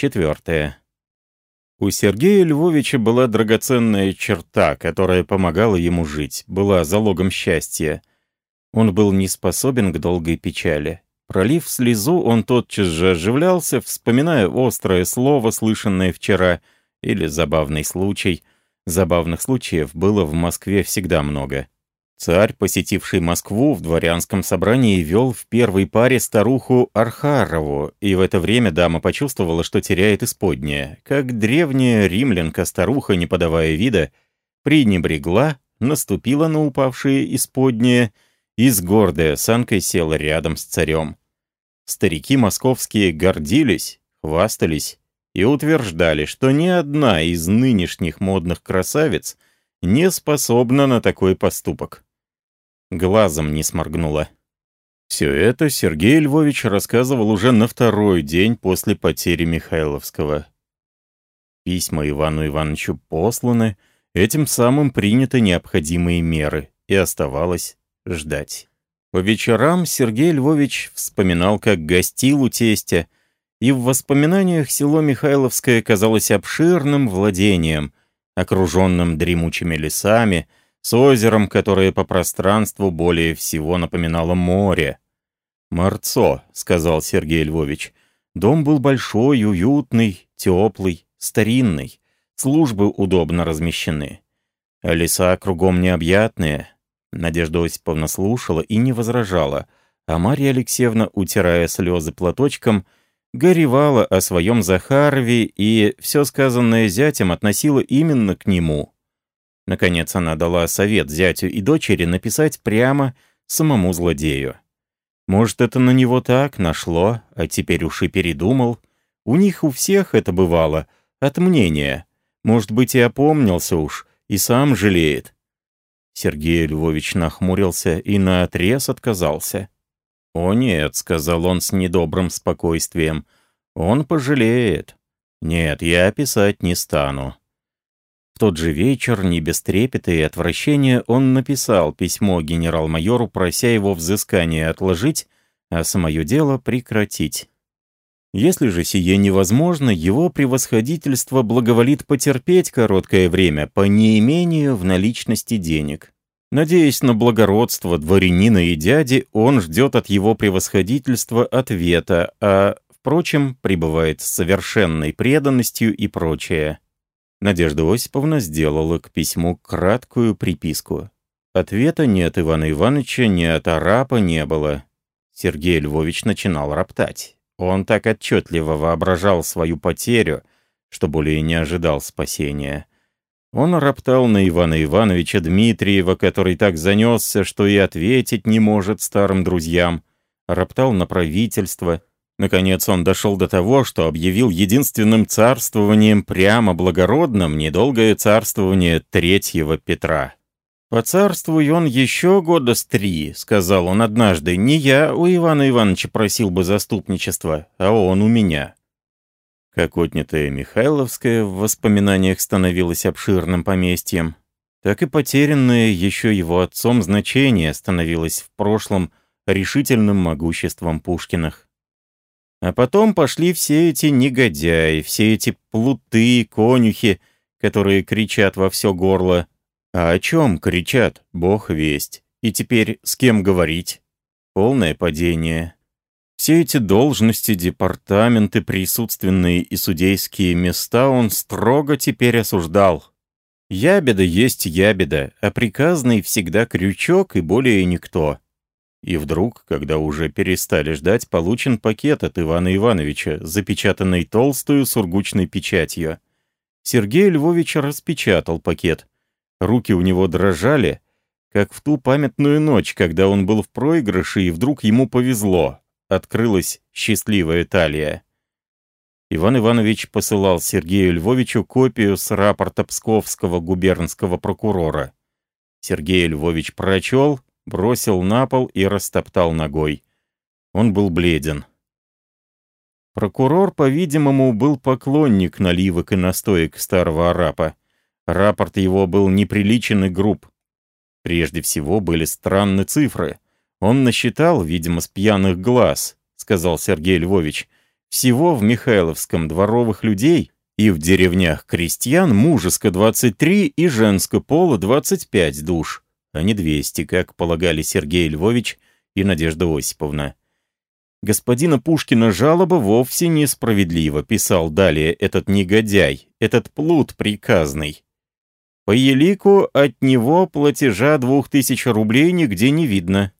Четвертое. У Сергея Львовича была драгоценная черта, которая помогала ему жить, была залогом счастья. Он был не способен к долгой печали. Пролив слезу, он тотчас же оживлялся, вспоминая острое слово, слышанное вчера, или забавный случай. Забавных случаев было в Москве всегда много. Царь, посетивший Москву в дворянском собрании, вел в первой паре старуху Архарову, и в это время дама почувствовала, что теряет исподнее. Как древняя римлянка-старуха, не подавая вида, пренебрегла, наступила на упавшие исподние и с гордой осанкой села рядом с царем. Старики московские гордились, хвастались и утверждали, что ни одна из нынешних модных красавиц не способна на такой поступок глазом не сморгнула. Все это Сергей Львович рассказывал уже на второй день после потери Михайловского. Письма Ивану Ивановичу посланы, этим самым приняты необходимые меры, и оставалось ждать. По вечерам Сергей Львович вспоминал, как гостил у тестя, и в воспоминаниях село Михайловское казалось обширным владением, окруженным дремучими лесами, с озером, которое по пространству более всего напоминало море. «Морцо», — сказал Сергей Львович. Дом был большой, уютный, теплый, старинный. Службы удобно размещены. А леса кругом необъятные. Надежда Осиповна слушала и не возражала, а Марья Алексеевна, утирая слезы платочком, горевала о своем Захарове и все сказанное зятем относила именно к нему. Наконец она дала совет зятю и дочери написать прямо самому злодею. Может, это на него так нашло, а теперь уж и передумал. У них у всех это бывало, от мнения. Может быть, и опомнился уж, и сам жалеет. Сергей Львович нахмурился и наотрез отказался. «О нет», — сказал он с недобрым спокойствием, — «он пожалеет. Нет, я писать не стану. В тот же вечер, не без трепета и отвращения, он написал письмо генерал-майору, прося его взыскание отложить, а самое дело прекратить. Если же сие невозможно, его превосходительство благоволит потерпеть короткое время по неимению в наличности денег. Надеясь на благородство дворянина и дяди, он ждет от его превосходительства ответа, а, впрочем, пребывает с совершенной преданностью и прочее. Надежда Осиповна сделала к письму краткую приписку. Ответа ни от Ивана Ивановича, ни от Арапа не было. Сергей Львович начинал роптать. Он так отчетливо воображал свою потерю, что более не ожидал спасения. Он роптал на Ивана Ивановича Дмитриева, который так занесся, что и ответить не может старым друзьям. Роптал на правительство, Наконец он дошел до того, что объявил единственным царствованием прямо благородным недолгое царствование третьего Петра. «Поцарствуй он еще года с три», — сказал он однажды. «Не я у Ивана Ивановича просил бы заступничества, а он у меня». Как отнятая Михайловская в воспоминаниях становилась обширным поместьем, так и потерянное еще его отцом значение становилось в прошлом решительным могуществом Пушкиных. А потом пошли все эти негодяи, все эти плуты, конюхи, которые кричат во все горло. А о чем кричат, бог весть. И теперь с кем говорить? Полное падение. Все эти должности, департаменты, присутственные и судейские места он строго теперь осуждал. Ябеда есть ябеда, а приказный всегда крючок и более никто. И вдруг, когда уже перестали ждать, получен пакет от Ивана Ивановича, запечатанный толстую сургучной печатью. Сергей Львович распечатал пакет. Руки у него дрожали, как в ту памятную ночь, когда он был в проигрыше, и вдруг ему повезло. Открылась счастливая талия. Иван Иванович посылал Сергею Львовичу копию с рапорта Псковского губернского прокурора. Сергей Львович прочел бросил на пол и растоптал ногой. Он был бледен. Прокурор, по-видимому, был поклонник наливок и настоек старого арапа. Рапорт его был неприличен и груб. Прежде всего были странные цифры. Он насчитал, видимо, с пьяных глаз, сказал Сергей Львович, Всего в Михайловском дворовых людей и в деревнях крестьян мужеско 23 и женско пола 25 душ, а не 200, как полагали Сергей Львович и Надежда Осиповна. Господина Пушкина жалоба вовсе несправедлива, писал далее этот негодяй, этот плут приказный. По елику от него платежа двух тысяч рублей нигде не видно.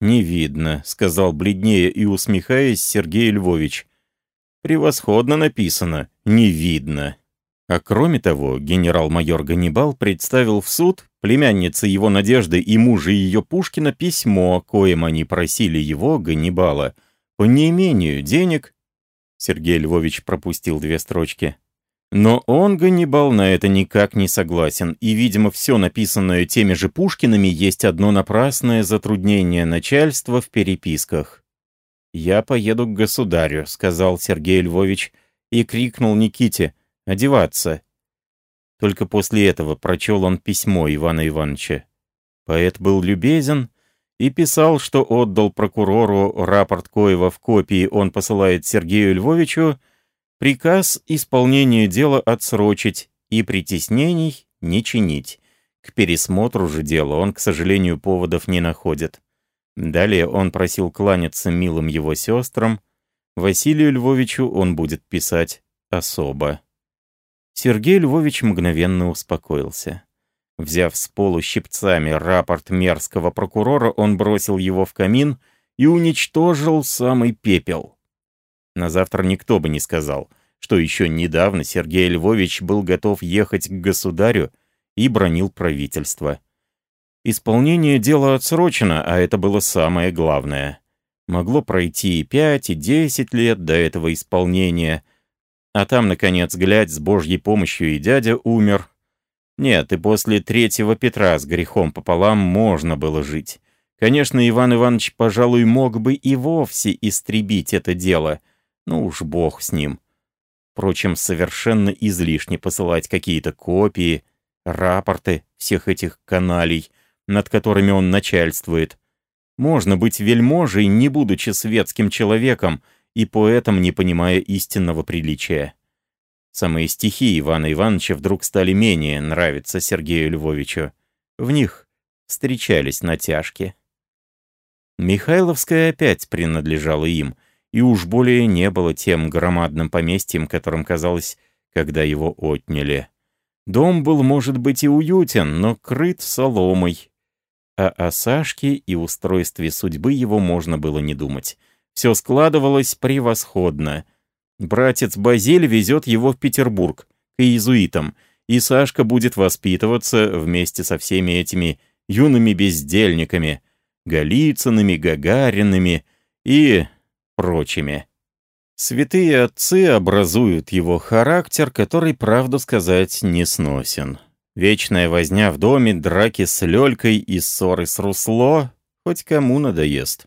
«Не видно», — сказал бледнее и усмехаясь Сергей Львович. «Превосходно написано. Не видно». А кроме того, генерал-майор Ганнибал представил в суд племяннице его Надежды и мужа ее Пушкина письмо, коим они просили его, Ганнибала, по неимению денег. Сергей Львович пропустил две строчки. Но он, Ганнибал, на это никак не согласен, и, видимо, все написанное теми же Пушкинами есть одно напрасное затруднение начальства в переписках. «Я поеду к государю», — сказал Сергей Львович и крикнул Никите «Одеваться». Только после этого прочел он письмо Ивана Ивановича. Поэт был любезен и писал, что отдал прокурору рапорт Коева в копии он посылает Сергею Львовичу, Приказ исполнения дела отсрочить и притеснений не чинить. К пересмотру же дела он, к сожалению, поводов не находит. Далее он просил кланяться милым его сестрам. Василию Львовичу он будет писать особо. Сергей Львович мгновенно успокоился. Взяв с полу щипцами рапорт мерзкого прокурора, он бросил его в камин и уничтожил самый пепел. На завтра никто бы не сказал, что еще недавно Сергей Львович был готов ехать к государю и бронил правительство. Исполнение дела отсрочено, а это было самое главное. Могло пройти и пять, и десять лет до этого исполнения, а там, наконец, глядь, с Божьей помощью и дядя умер. Нет, и после третьего Петра с грехом пополам можно было жить. Конечно, Иван Иванович, пожалуй, мог бы и вовсе истребить это дело — ну уж бог с ним. Впрочем, совершенно излишне посылать какие-то копии, рапорты всех этих каналей, над которыми он начальствует. Можно быть вельможей, не будучи светским человеком, и поэтом не понимая истинного приличия. Самые стихи Ивана Ивановича вдруг стали менее нравиться Сергею Львовичу. В них встречались натяжки. Михайловская опять принадлежала им — и уж более не было тем громадным поместьем, которым казалось, когда его отняли. Дом был, может быть, и уютен, но крыт соломой. А о Сашке и устройстве судьбы его можно было не думать. Все складывалось превосходно. Братец Базиль везет его в Петербург, к иезуитам, и Сашка будет воспитываться вместе со всеми этими юными бездельниками, Голицынами, Гагаринами и прочими. Святые отцы образуют его характер, который, правду сказать, не сносен. Вечная возня в доме, драки с Лёлькой и ссоры с Русло хоть кому надоест.